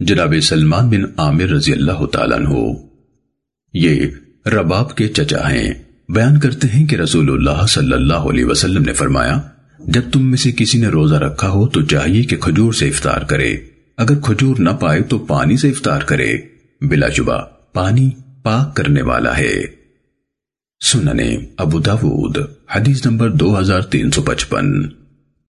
جناب سلمان بن عامر رضی اللہ تعالیٰ عنہ۔ یہ رباب کے چچا ہیں۔ بیان کرتے ہیں کہ رسول اللہ صلی اللہ علیہ وسلم نے فرمایا، جب تم میں سے کسی نے روزہ رکھا ہو تو چاہیے کہ کھجور سے افطار کرے۔ اگر کھجور نہ پائے تو پانی سے افطار کرے۔ بلا شبہ، پانی پاک کرنے والا ہے۔ سننے ابو داود، حدیث نمبر دو ہزار تین سو پچپن۔